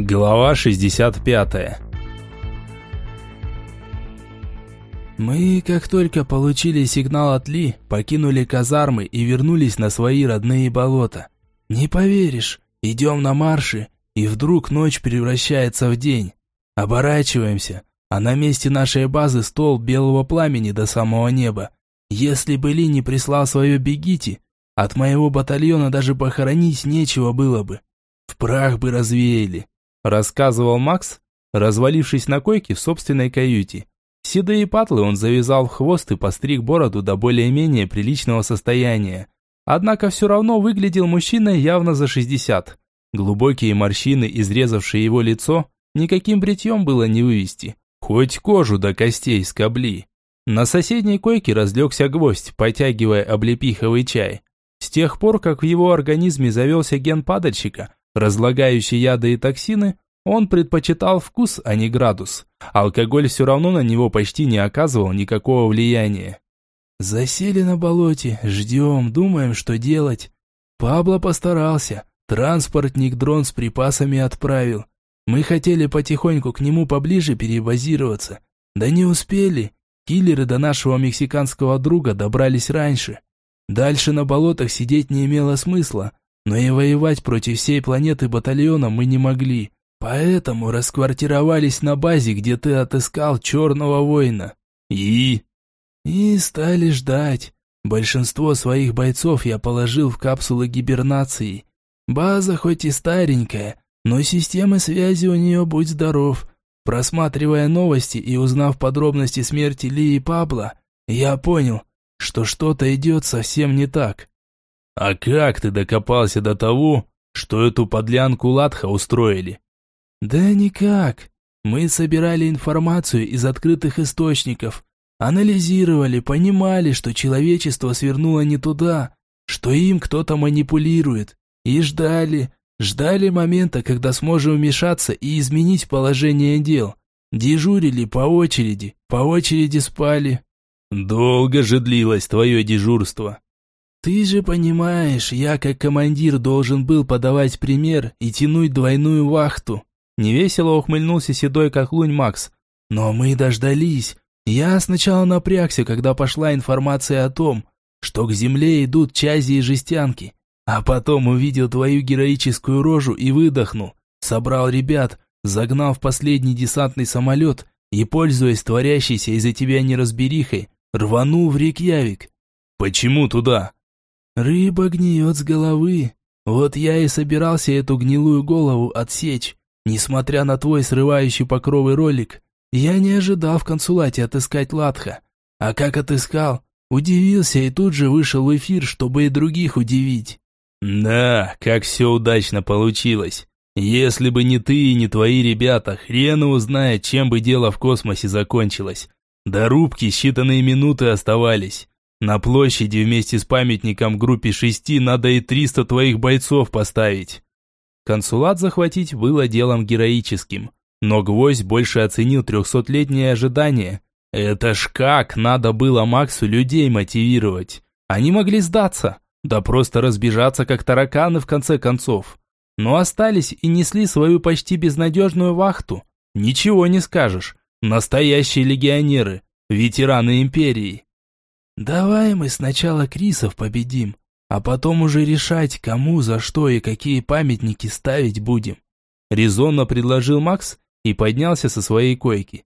Глава 65 Мы, как только получили сигнал от Ли, покинули казармы и вернулись на свои родные болота. Не поверишь, идем на марши, и вдруг ночь превращается в день. Оборачиваемся, а на месте нашей базы стол белого пламени до самого неба. Если бы Ли не прислал свое «бегите», от моего батальона даже похоронить нечего было бы. В прах бы развеяли рассказывал Макс, развалившись на койке в собственной каюте. Седые патлы он завязал в хвост и постриг бороду до более-менее приличного состояния. Однако все равно выглядел мужчина явно за 60. Глубокие морщины, изрезавшие его лицо, никаким бритьем было не вывести. Хоть кожу до костей скобли. На соседней койке разлегся гвоздь, потягивая облепиховый чай. С тех пор, как в его организме завелся ген падальщика, разлагающий яды и токсины, он предпочитал вкус, а не градус. Алкоголь все равно на него почти не оказывал никакого влияния. «Засели на болоте, ждем, думаем, что делать. Пабло постарался, транспортник дрон с припасами отправил. Мы хотели потихоньку к нему поближе перебазироваться. Да не успели. Киллеры до нашего мексиканского друга добрались раньше. Дальше на болотах сидеть не имело смысла, но и воевать против всей планеты батальона мы не могли. Поэтому расквартировались на базе, где ты отыскал черного воина. И... И стали ждать. Большинство своих бойцов я положил в капсулы гибернации. База хоть и старенькая, но системы связи у нее будь здоров. Просматривая новости и узнав подробности смерти Ли и Пабло, я понял, что что-то идет совсем не так. «А как ты докопался до того, что эту подлянку Латха устроили?» «Да никак. Мы собирали информацию из открытых источников, анализировали, понимали, что человечество свернуло не туда, что им кто-то манипулирует, и ждали, ждали момента, когда сможем вмешаться и изменить положение дел. Дежурили по очереди, по очереди спали». «Долго же длилось твое дежурство?» «Ты же понимаешь, я как командир должен был подавать пример и тянуть двойную вахту». Невесело ухмыльнулся седой как лунь Макс. «Но мы дождались. Я сначала напрягся, когда пошла информация о том, что к земле идут чази и жестянки, а потом увидел твою героическую рожу и выдохнул. Собрал ребят, загнал в последний десантный самолет и, пользуясь творящейся из-за тебя неразберихой, рванул в Рейкьявик». «Почему туда?» Рыба гниет с головы. Вот я и собирался эту гнилую голову отсечь. Несмотря на твой срывающий покровый ролик, я не ожидал в консулате отыскать Латха. А как отыскал, удивился и тут же вышел в эфир, чтобы и других удивить. Да, как все удачно получилось. Если бы не ты и не твои ребята, хрен узнает, чем бы дело в космосе закончилось. До рубки считанные минуты оставались. На площади вместе с памятником группе шести надо и триста твоих бойцов поставить. Консулат захватить было делом героическим, но Гвоздь больше оценил трехсотлетнее ожидание. Это ж как надо было Максу людей мотивировать. Они могли сдаться, да просто разбежаться как тараканы в конце концов. Но остались и несли свою почти безнадежную вахту. Ничего не скажешь. Настоящие легионеры, ветераны империи. «Давай мы сначала Крисов победим, а потом уже решать, кому, за что и какие памятники ставить будем», резонно предложил Макс и поднялся со своей койки.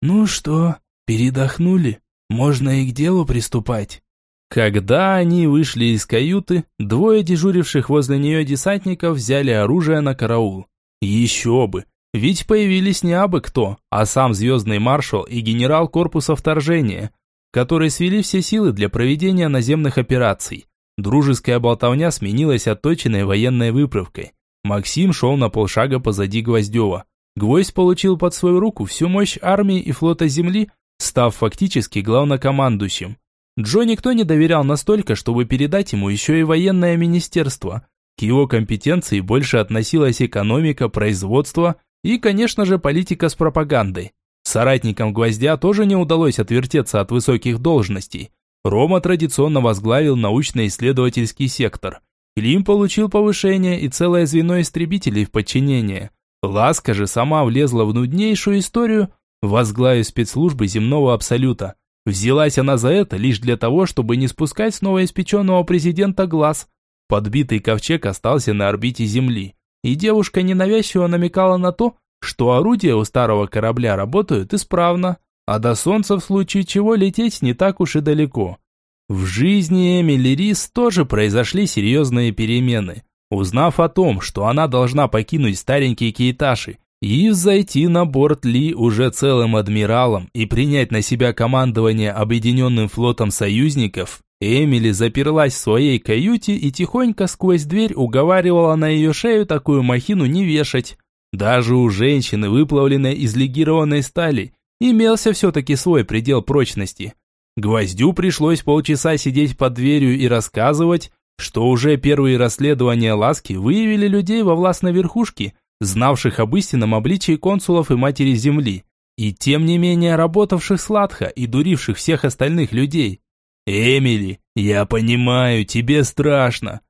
«Ну что, передохнули? Можно и к делу приступать». Когда они вышли из каюты, двое дежуривших возле нее десантников взяли оружие на караул. Еще бы, ведь появились не абы кто, а сам звездный маршал и генерал корпуса вторжения – которые свели все силы для проведения наземных операций. Дружеская болтовня сменилась отточенной военной выправкой. Максим шел на полшага позади Гвоздева. Гвоздь получил под свою руку всю мощь армии и флота Земли, став фактически главнокомандующим. Джо никто не доверял настолько, чтобы передать ему еще и военное министерство. К его компетенции больше относилась экономика, производство и, конечно же, политика с пропагандой. Соратникам Гвоздя тоже не удалось отвертеться от высоких должностей. Рома традиционно возглавил научно-исследовательский сектор. Клим получил повышение и целое звено истребителей в подчинение. Ласка же сама влезла в нуднейшую историю, возглавив спецслужбы земного абсолюта. Взялась она за это лишь для того, чтобы не спускать с новоиспеченного президента глаз. Подбитый ковчег остался на орбите Земли, и девушка ненавязчиво намекала на то, что орудия у старого корабля работают исправно, а до Солнца в случае чего лететь не так уж и далеко. В жизни Эмили Рис тоже произошли серьезные перемены. Узнав о том, что она должна покинуть старенький Кейташи и взойти на борт Ли уже целым адмиралом и принять на себя командование объединенным флотом союзников, Эмили заперлась в своей каюте и тихонько сквозь дверь уговаривала на ее шею такую махину не вешать. Даже у женщины, выплавленной из легированной стали, имелся все-таки свой предел прочности. Гвоздю пришлось полчаса сидеть под дверью и рассказывать, что уже первые расследования Ласки выявили людей во властной верхушке, знавших об истинном обличии консулов и матери земли, и тем не менее работавших сладко и дуривших всех остальных людей. «Эмили, я понимаю, тебе страшно».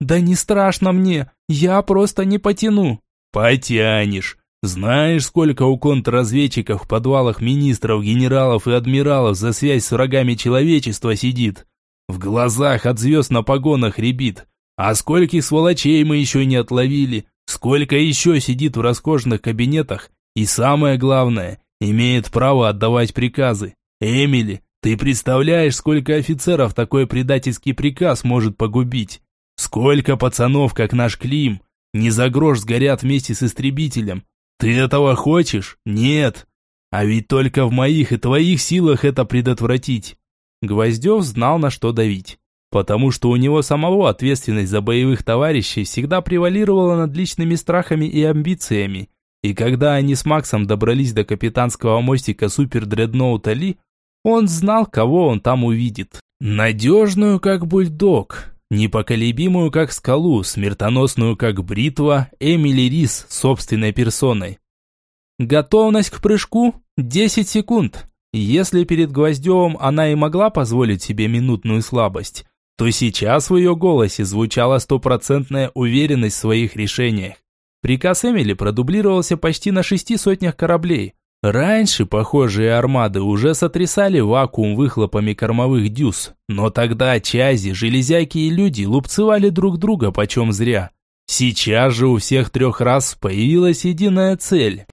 «Да не страшно мне, я просто не потяну». «Потянешь. Знаешь, сколько у контрразведчиков в подвалах министров, генералов и адмиралов за связь с врагами человечества сидит? В глазах от звезд на погонах рябит. А скольких сволочей мы еще не отловили, Сколько еще сидит в роскошных кабинетах и, самое главное, имеет право отдавать приказы. Эмили, ты представляешь, сколько офицеров такой предательский приказ может погубить? Сколько пацанов, как наш Клим, не за грош сгорят вместе с истребителем? Ты этого хочешь? Нет. А ведь только в моих и твоих силах это предотвратить. Гвоздев знал, на что давить потому что у него самого ответственность за боевых товарищей всегда превалировала над личными страхами и амбициями. И когда они с Максом добрались до капитанского мостика супер-дредноута Ли, он знал, кого он там увидит. Надежную, как бульдог, непоколебимую, как скалу, смертоносную, как бритва, Эмили Рис собственной персоной. Готовность к прыжку – 10 секунд. Если перед Гвоздевым она и могла позволить себе минутную слабость, то сейчас в ее голосе звучала стопроцентная уверенность в своих решениях. Приказ Эмили продублировался почти на шести сотнях кораблей. Раньше похожие армады уже сотрясали вакуум выхлопами кормовых дюз, но тогда чази, железяки и люди лупцевали друг друга почем зря. Сейчас же у всех трех раз появилась единая цель